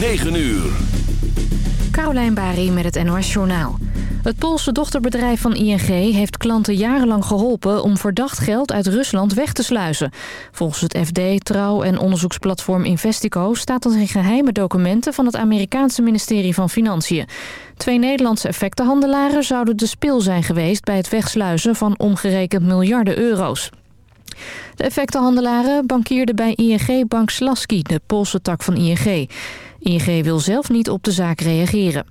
9 uur. Carolijn Bari met het NOS Journaal. Het Poolse dochterbedrijf van ING heeft klanten jarenlang geholpen... om verdacht geld uit Rusland weg te sluizen. Volgens het FD, Trouw en onderzoeksplatform Investico... staat dat in geheime documenten van het Amerikaanse ministerie van Financiën. Twee Nederlandse effectenhandelaren zouden de spil zijn geweest... bij het wegsluizen van omgerekend miljarden euro's. De effectenhandelaren bankierden bij ING Bank Slaski, de Poolse tak van ING. ING wil zelf niet op de zaak reageren.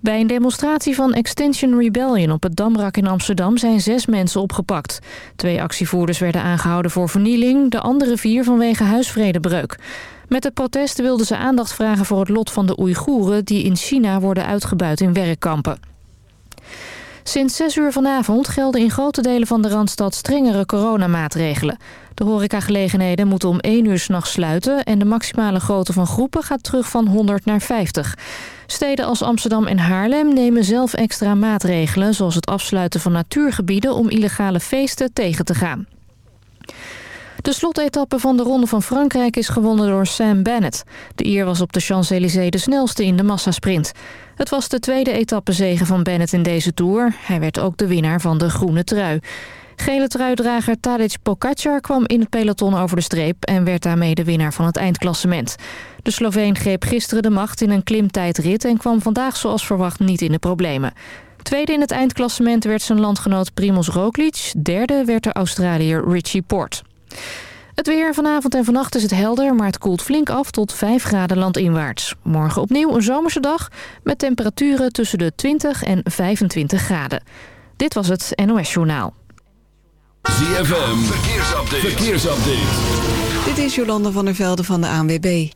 Bij een demonstratie van Extinction Rebellion op het Damrak in Amsterdam zijn zes mensen opgepakt. Twee actievoerders werden aangehouden voor vernieling, de andere vier vanwege huisvredebreuk. Met de protesten wilden ze aandacht vragen voor het lot van de Oeigoeren die in China worden uitgebuit in werkkampen. Sinds 6 uur vanavond gelden in grote delen van de Randstad strengere coronamaatregelen. De horecagelegenheden moeten om 1 uur s'nachts sluiten... en de maximale grootte van groepen gaat terug van 100 naar 50. Steden als Amsterdam en Haarlem nemen zelf extra maatregelen... zoals het afsluiten van natuurgebieden om illegale feesten tegen te gaan. De slotetappe van de Ronde van Frankrijk is gewonnen door Sam Bennett. De Ier was op de Champs-Élysées de snelste in de massasprint. Het was de tweede etappezege van Bennett in deze Tour. Hij werd ook de winnaar van de groene trui. Gele truidrager Tadic Pogacar kwam in het peloton over de streep... en werd daarmee de winnaar van het eindklassement. De Sloveen greep gisteren de macht in een klimtijdrit... en kwam vandaag zoals verwacht niet in de problemen. Tweede in het eindklassement werd zijn landgenoot Primoz Roglic. Derde werd de Australiër Richie Port. Het weer vanavond en vannacht is het helder, maar het koelt flink af tot 5 graden landinwaarts. Morgen opnieuw een zomerse dag met temperaturen tussen de 20 en 25 graden. Dit was het NOS Journaal. ZFM, verkeersupdate. verkeersupdate. Dit is Jolanda van der Velde van de ANWB.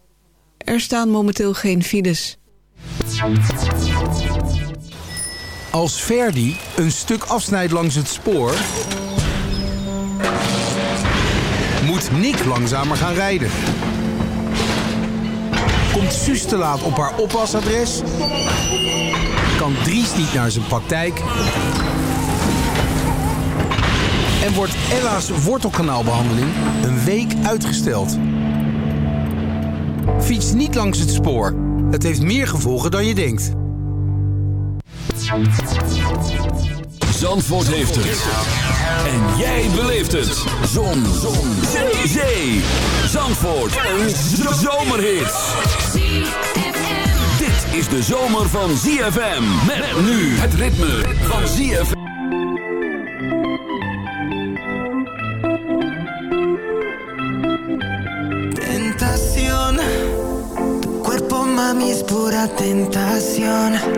Er staan momenteel geen files. Als Verdi een stuk afsnijdt langs het spoor... moet Nick langzamer gaan rijden. Komt Suus te laat op haar oppasadres? Kan Dries niet naar zijn praktijk? En wordt Ella's wortelkanaalbehandeling een week uitgesteld? Fiets niet langs het spoor. Het heeft meer gevolgen dan je denkt. Zandvoort heeft het. En jij beleeft het. Zon. Zon. Zee. Zee. Zandvoort. Een zomerhit. Dit is de zomer van ZFM. Met nu het ritme van ZFM. Mami, es pura tentación.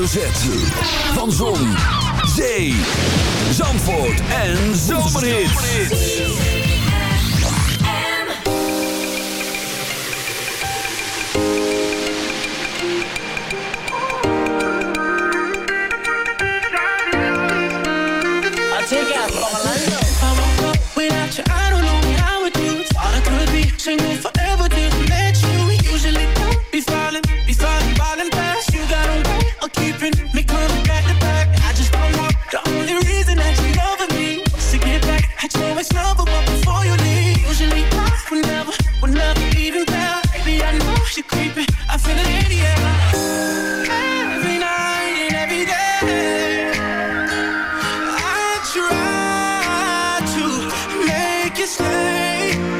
hoofdletter Z. Bye.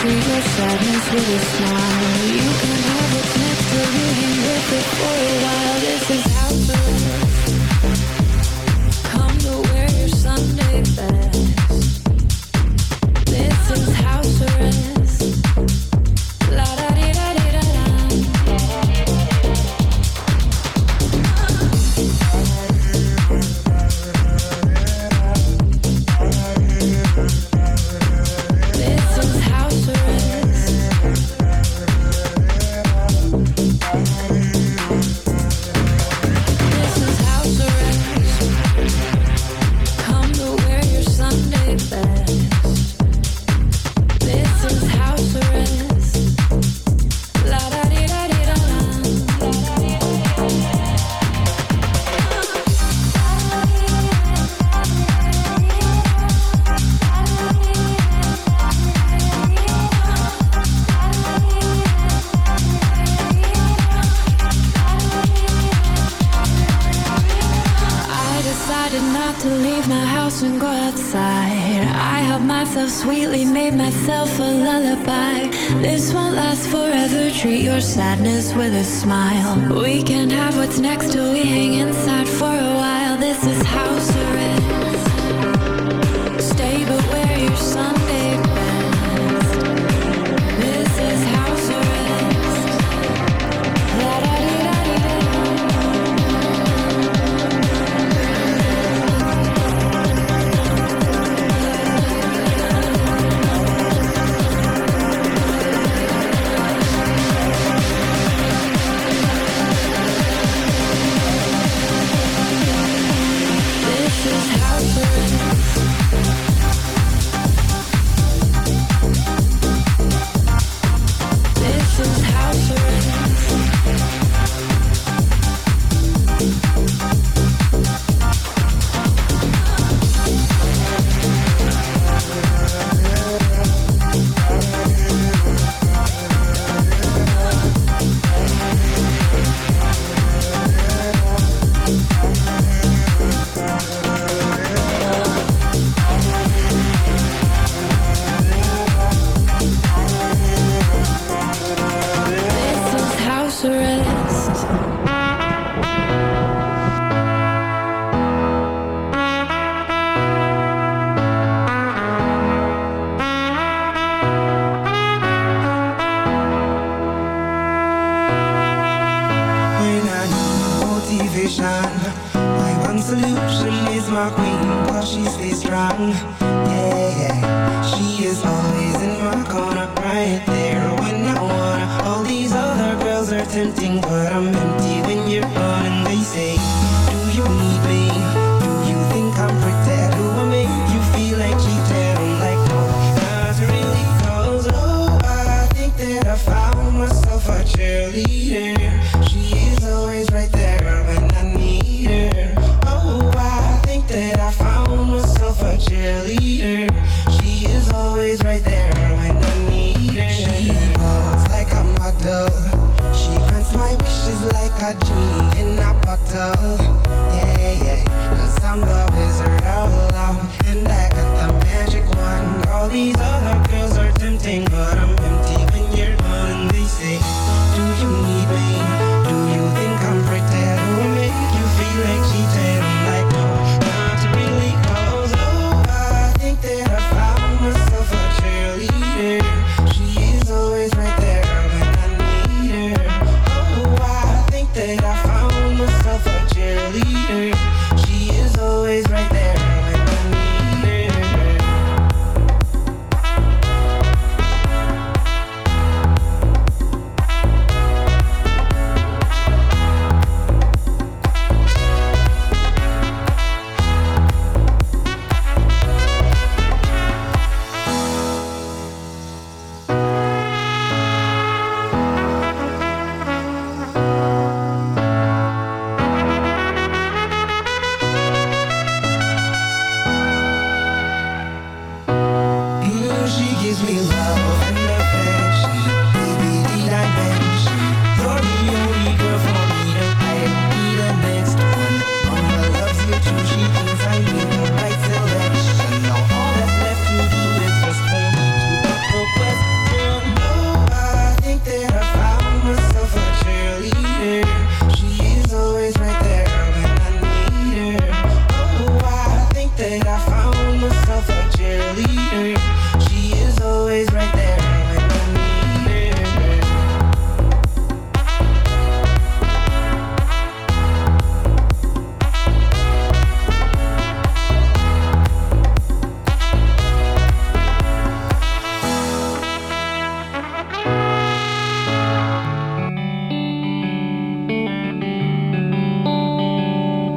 treat your sadness with a smile. You can have a nectarine with it for a while. This is. tempting, but I'm empty.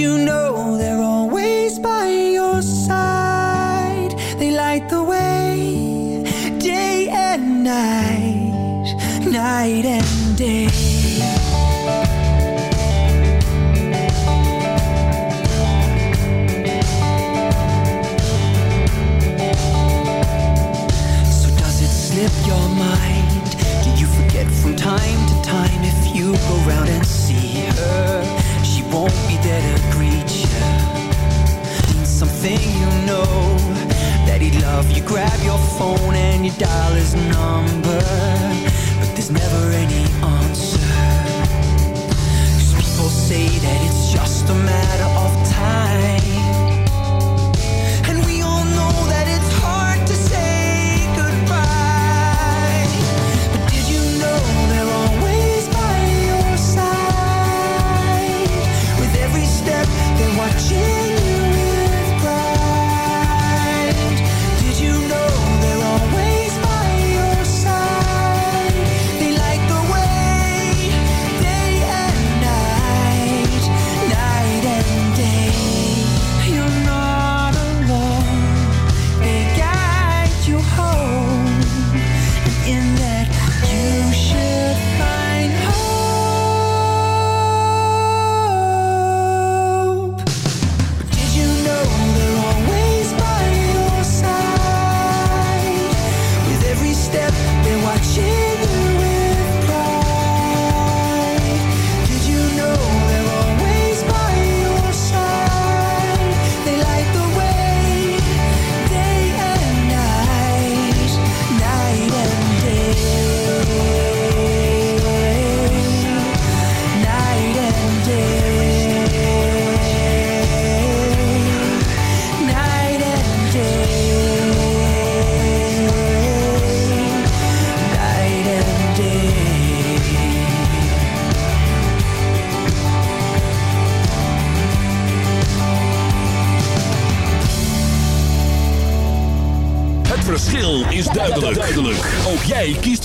you know grab your phone and you dial his number.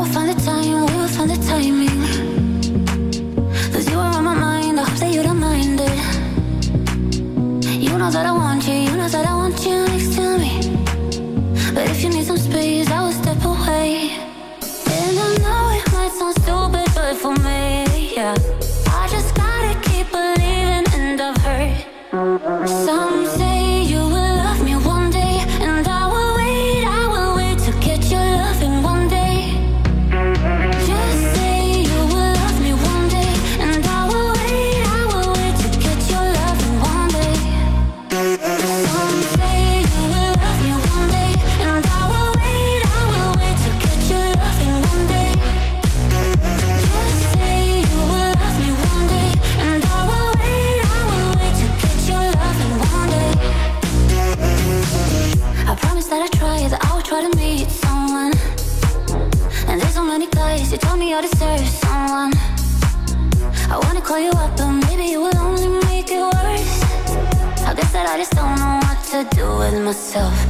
we'll find the time, we'll find the timing. myself.